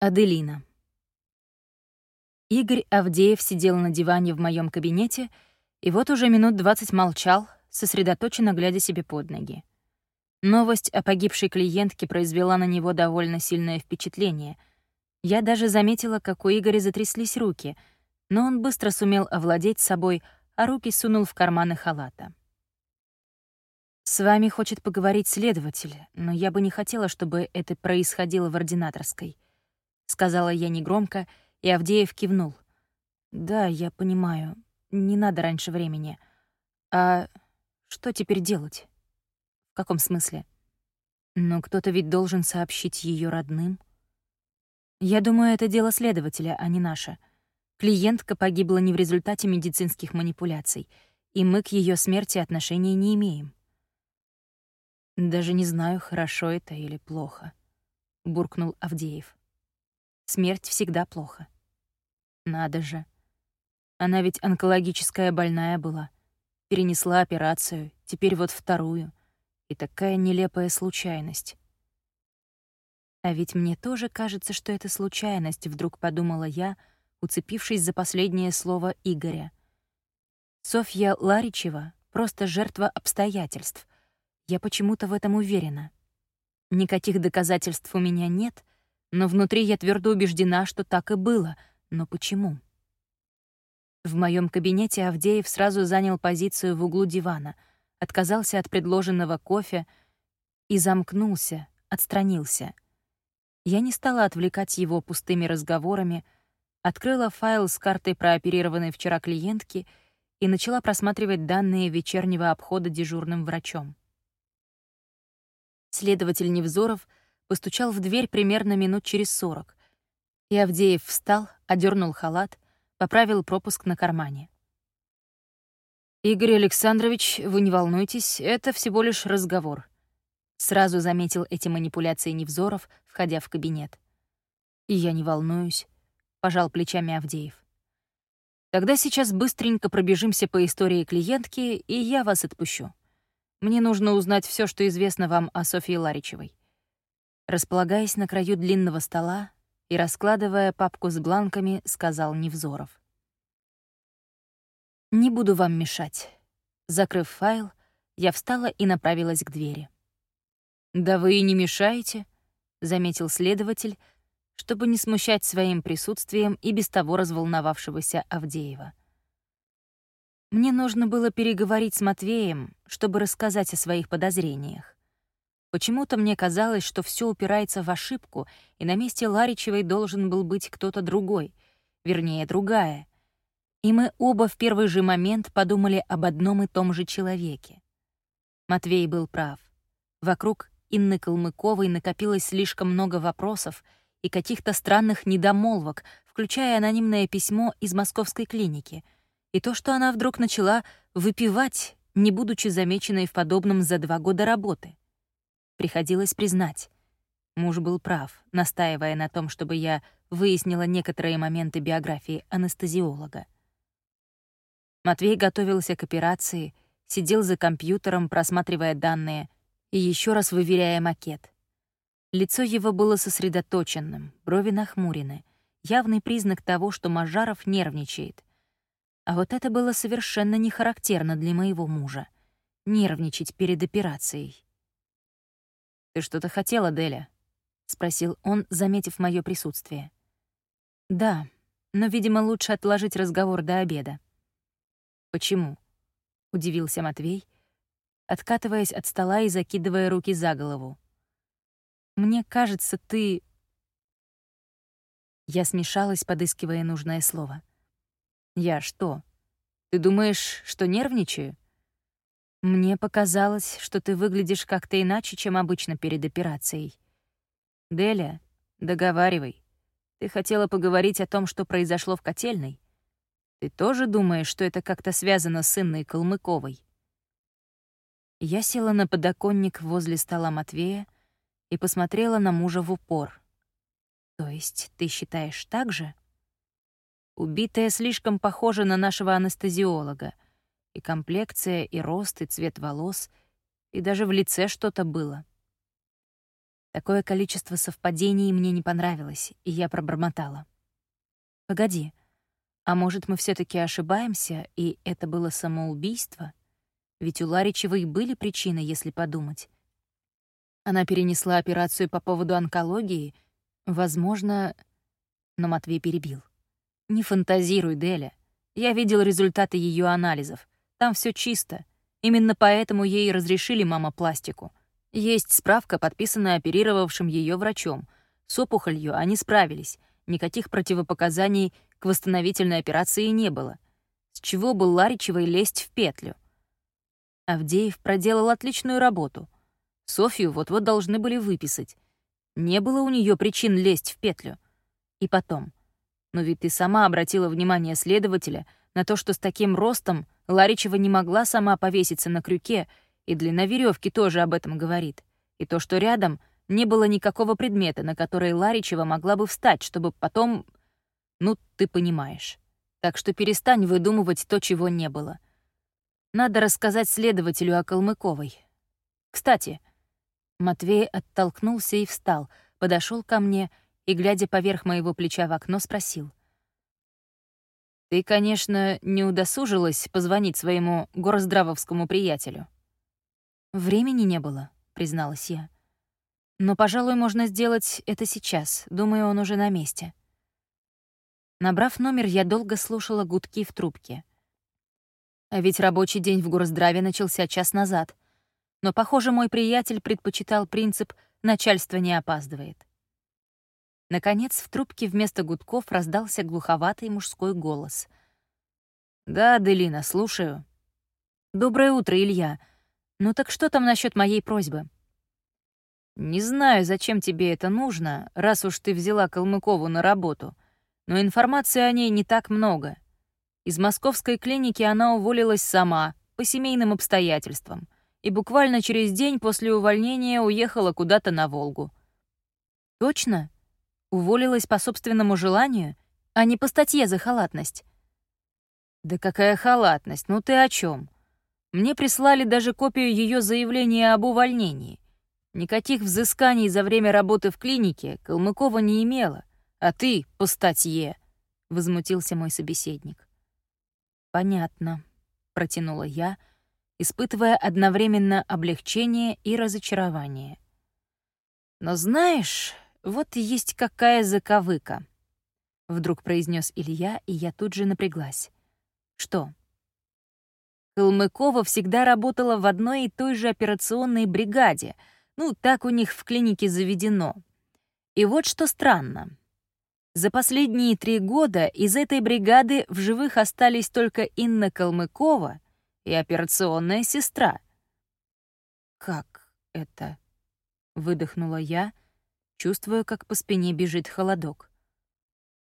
Аделина. Игорь Авдеев сидел на диване в моем кабинете и вот уже минут двадцать молчал, сосредоточенно глядя себе под ноги. Новость о погибшей клиентке произвела на него довольно сильное впечатление. Я даже заметила, как у Игоря затряслись руки, но он быстро сумел овладеть собой, а руки сунул в карманы халата. «С вами хочет поговорить следователь, но я бы не хотела, чтобы это происходило в ординаторской», — сказала я негромко, и Авдеев кивнул. «Да, я понимаю. Не надо раньше времени. А что теперь делать?» «В каком смысле?» «Но кто-то ведь должен сообщить ее родным». «Я думаю, это дело следователя, а не наше. Клиентка погибла не в результате медицинских манипуляций, и мы к ее смерти отношения не имеем». «Даже не знаю, хорошо это или плохо», — буркнул Авдеев. Смерть всегда плохо. Надо же. Она ведь онкологическая больная была. Перенесла операцию, теперь вот вторую. И такая нелепая случайность. А ведь мне тоже кажется, что это случайность, вдруг подумала я, уцепившись за последнее слово Игоря. Софья Ларичева — просто жертва обстоятельств. Я почему-то в этом уверена. Никаких доказательств у меня нет, но внутри я твердо убеждена, что так и было. Но почему? В моем кабинете Авдеев сразу занял позицию в углу дивана, отказался от предложенного кофе и замкнулся, отстранился. Я не стала отвлекать его пустыми разговорами, открыла файл с картой прооперированной вчера клиентки и начала просматривать данные вечернего обхода дежурным врачом. Следователь Невзоров — постучал в дверь примерно минут через сорок. И Авдеев встал, одернул халат, поправил пропуск на кармане. «Игорь Александрович, вы не волнуйтесь, это всего лишь разговор», Сразу заметил эти манипуляции Невзоров, входя в кабинет. «И я не волнуюсь», — пожал плечами Авдеев. «Тогда сейчас быстренько пробежимся по истории клиентки, и я вас отпущу. Мне нужно узнать все, что известно вам о Софье Ларичевой. Располагаясь на краю длинного стола и раскладывая папку с бланками, сказал Невзоров. «Не буду вам мешать». Закрыв файл, я встала и направилась к двери. «Да вы и не мешаете», — заметил следователь, чтобы не смущать своим присутствием и без того разволновавшегося Авдеева. Мне нужно было переговорить с Матвеем, чтобы рассказать о своих подозрениях. Почему-то мне казалось, что все упирается в ошибку, и на месте Ларичевой должен был быть кто-то другой, вернее, другая. И мы оба в первый же момент подумали об одном и том же человеке. Матвей был прав. Вокруг Инны Калмыковой накопилось слишком много вопросов и каких-то странных недомолвок, включая анонимное письмо из московской клиники, и то, что она вдруг начала выпивать, не будучи замеченной в подобном за два года работы. Приходилось признать. Муж был прав, настаивая на том, чтобы я выяснила некоторые моменты биографии анестезиолога. Матвей готовился к операции, сидел за компьютером, просматривая данные и еще раз выверяя макет. Лицо его было сосредоточенным, брови нахмурены, явный признак того, что Мажаров нервничает. А вот это было совершенно не характерно для моего мужа — нервничать перед операцией. «Ты что-то хотела, Деля?» — спросил он, заметив мое присутствие. «Да, но, видимо, лучше отложить разговор до обеда». «Почему?» — удивился Матвей, откатываясь от стола и закидывая руки за голову. «Мне кажется, ты...» Я смешалась, подыскивая нужное слово. «Я что? Ты думаешь, что нервничаю?» Мне показалось, что ты выглядишь как-то иначе, чем обычно перед операцией. Деля, договаривай. Ты хотела поговорить о том, что произошло в котельной? Ты тоже думаешь, что это как-то связано с Инной Калмыковой? Я села на подоконник возле стола Матвея и посмотрела на мужа в упор. То есть ты считаешь так же? Убитая слишком похожа на нашего анестезиолога — и комплекция, и рост, и цвет волос, и даже в лице что-то было. Такое количество совпадений мне не понравилось, и я пробормотала. «Погоди, а может, мы все таки ошибаемся, и это было самоубийство? Ведь у Ларичевой были причины, если подумать. Она перенесла операцию по поводу онкологии. Возможно... Но Матвей перебил. «Не фантазируй, Деля. Я видел результаты ее анализов. Там все чисто. Именно поэтому ей разрешили мамопластику. Есть справка, подписанная оперировавшим ее врачом. С опухолью они справились. Никаких противопоказаний к восстановительной операции не было. С чего бы Ларичевой лезть в петлю? Авдеев проделал отличную работу — Софью вот-вот должны были выписать. Не было у нее причин лезть в петлю. И потом. Но ведь ты сама обратила внимание следователя на то, что с таким ростом Ларичева не могла сама повеситься на крюке, и длина веревки тоже об этом говорит. И то, что рядом не было никакого предмета, на который Ларичева могла бы встать, чтобы потом... Ну, ты понимаешь. Так что перестань выдумывать то, чего не было. Надо рассказать следователю о Калмыковой. Кстати, Матвей оттолкнулся и встал, подошел ко мне и, глядя поверх моего плеча в окно, спросил. «Ты, конечно, не удосужилась позвонить своему горздравовскому приятелю?» «Времени не было», — призналась я. «Но, пожалуй, можно сделать это сейчас. Думаю, он уже на месте». Набрав номер, я долго слушала гудки в трубке. А ведь рабочий день в горздраве начался час назад — но, похоже, мой приятель предпочитал принцип «начальство не опаздывает». Наконец, в трубке вместо гудков раздался глуховатый мужской голос. «Да, Делина, слушаю». «Доброе утро, Илья. Ну так что там насчет моей просьбы?» «Не знаю, зачем тебе это нужно, раз уж ты взяла Калмыкову на работу, но информации о ней не так много. Из московской клиники она уволилась сама, по семейным обстоятельствам и буквально через день после увольнения уехала куда-то на Волгу. Точно? Уволилась по собственному желанию, а не по статье за халатность? Да какая халатность? Ну ты о чем? Мне прислали даже копию ее заявления об увольнении. Никаких взысканий за время работы в клинике Калмыкова не имела, а ты по статье, — возмутился мой собеседник. «Понятно», — протянула я, — испытывая одновременно облегчение и разочарование. «Но знаешь, вот есть какая заковыка», — вдруг произнес Илья, и я тут же напряглась. «Что?» Калмыкова всегда работала в одной и той же операционной бригаде. Ну, так у них в клинике заведено. И вот что странно. За последние три года из этой бригады в живых остались только Инна Калмыкова и операционная сестра». «Как это?» — выдохнула я, чувствуя, как по спине бежит холодок.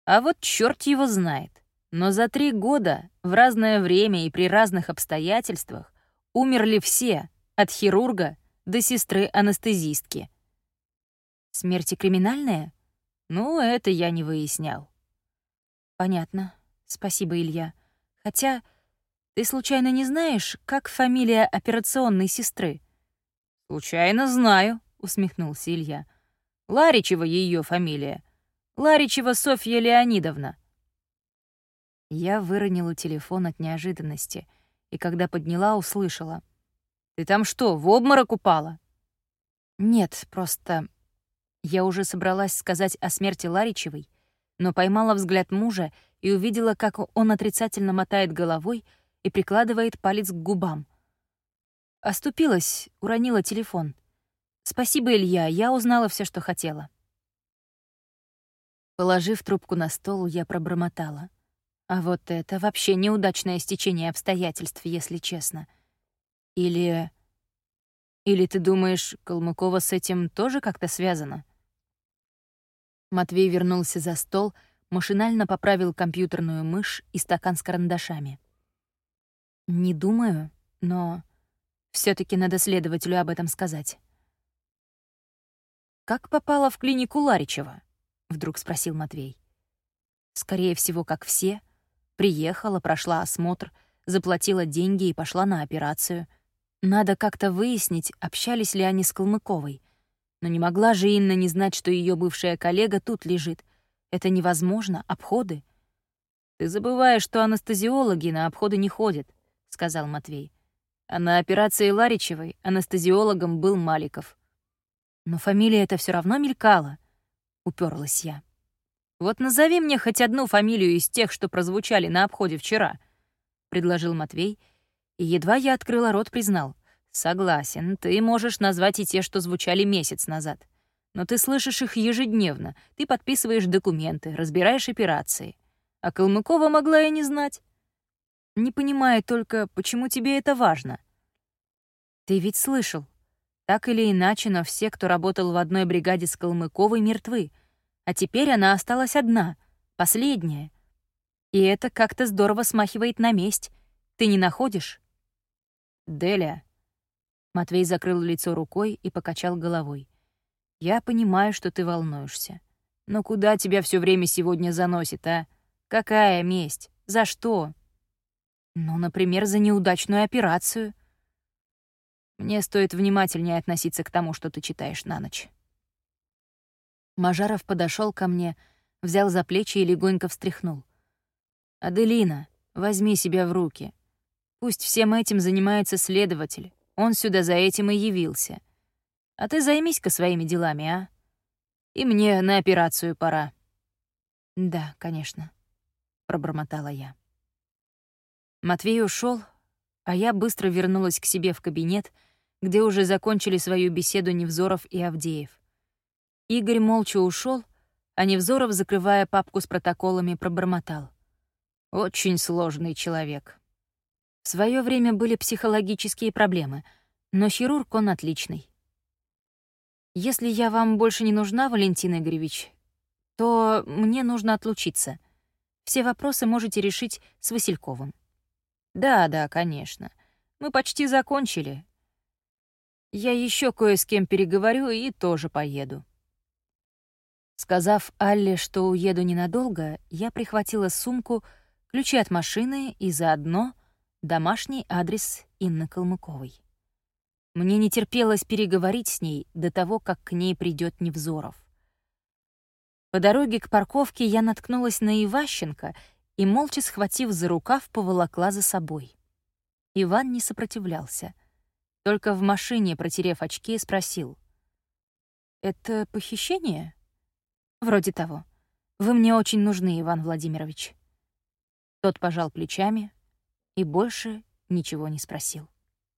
«А вот черт его знает. Но за три года, в разное время и при разных обстоятельствах, умерли все, от хирурга до сестры-анестезистки. Смерти криминальная? Ну, это я не выяснял. Понятно. Спасибо, Илья. Хотя ты случайно не знаешь, как фамилия операционной сестры? Случайно знаю, усмехнулся Илья. Ларичева ее фамилия. Ларичева Софья Леонидовна. Я выронила телефон от неожиданности, и когда подняла, услышала. «Ты там что, в обморок упала?» «Нет, просто...» Я уже собралась сказать о смерти Ларичевой, но поймала взгляд мужа и увидела, как он отрицательно мотает головой, и прикладывает палец к губам. Оступилась, уронила телефон. «Спасибо, Илья, я узнала все, что хотела». Положив трубку на стол, я пробормотала. А вот это вообще неудачное стечение обстоятельств, если честно. Или... Или ты думаешь, Калмыкова с этим тоже как-то связана? Матвей вернулся за стол, машинально поправил компьютерную мышь и стакан с карандашами. Не думаю, но все таки надо следователю об этом сказать. «Как попала в клинику Ларичева?» — вдруг спросил Матвей. «Скорее всего, как все. Приехала, прошла осмотр, заплатила деньги и пошла на операцию. Надо как-то выяснить, общались ли они с Калмыковой. Но не могла же Инна не знать, что ее бывшая коллега тут лежит. Это невозможно, обходы. «Ты забываешь, что анестезиологи на обходы не ходят», — сказал Матвей. А на операции Ларичевой анестезиологом был Маликов. Но фамилия это все равно мелькала, уперлась я. Вот назови мне хоть одну фамилию из тех, что прозвучали на обходе вчера, предложил Матвей, и едва я открыла рот, признал. Согласен, ты можешь назвать и те, что звучали месяц назад. Но ты слышишь их ежедневно, ты подписываешь документы, разбираешь операции. А Калмыкова могла и не знать. Не понимаю только, почему тебе это важно. Ты ведь слышал. Так или иначе, но все, кто работал в одной бригаде с Калмыковой, мертвы. А теперь она осталась одна, последняя. И это как-то здорово смахивает на месть. Ты не находишь? Деля. Матвей закрыл лицо рукой и покачал головой. Я понимаю, что ты волнуешься. Но куда тебя все время сегодня заносит, а? Какая месть? За что? Ну, например, за неудачную операцию. Мне стоит внимательнее относиться к тому, что ты читаешь на ночь. Мажаров подошел ко мне, взял за плечи и легонько встряхнул. «Аделина, возьми себя в руки. Пусть всем этим занимается следователь. Он сюда за этим и явился. А ты займись-ка своими делами, а? И мне на операцию пора». «Да, конечно», — пробормотала я. Матвей ушел, а я быстро вернулась к себе в кабинет, где уже закончили свою беседу Невзоров и Авдеев. Игорь молча ушел, а Невзоров, закрывая папку с протоколами, пробормотал. «Очень сложный человек». В свое время были психологические проблемы, но хирург он отличный. «Если я вам больше не нужна, Валентин Игоревич, то мне нужно отлучиться. Все вопросы можете решить с Васильковым». «Да, да, конечно. Мы почти закончили. Я еще кое с кем переговорю и тоже поеду». Сказав Алле, что уеду ненадолго, я прихватила сумку, ключи от машины и заодно домашний адрес Инны Калмыковой. Мне не терпелось переговорить с ней до того, как к ней придет Невзоров. По дороге к парковке я наткнулась на Иващенко и, молча схватив за рукав, поволокла за собой. Иван не сопротивлялся. Только в машине, протерев очки, спросил. «Это похищение?» «Вроде того. Вы мне очень нужны, Иван Владимирович». Тот пожал плечами и больше ничего не спросил.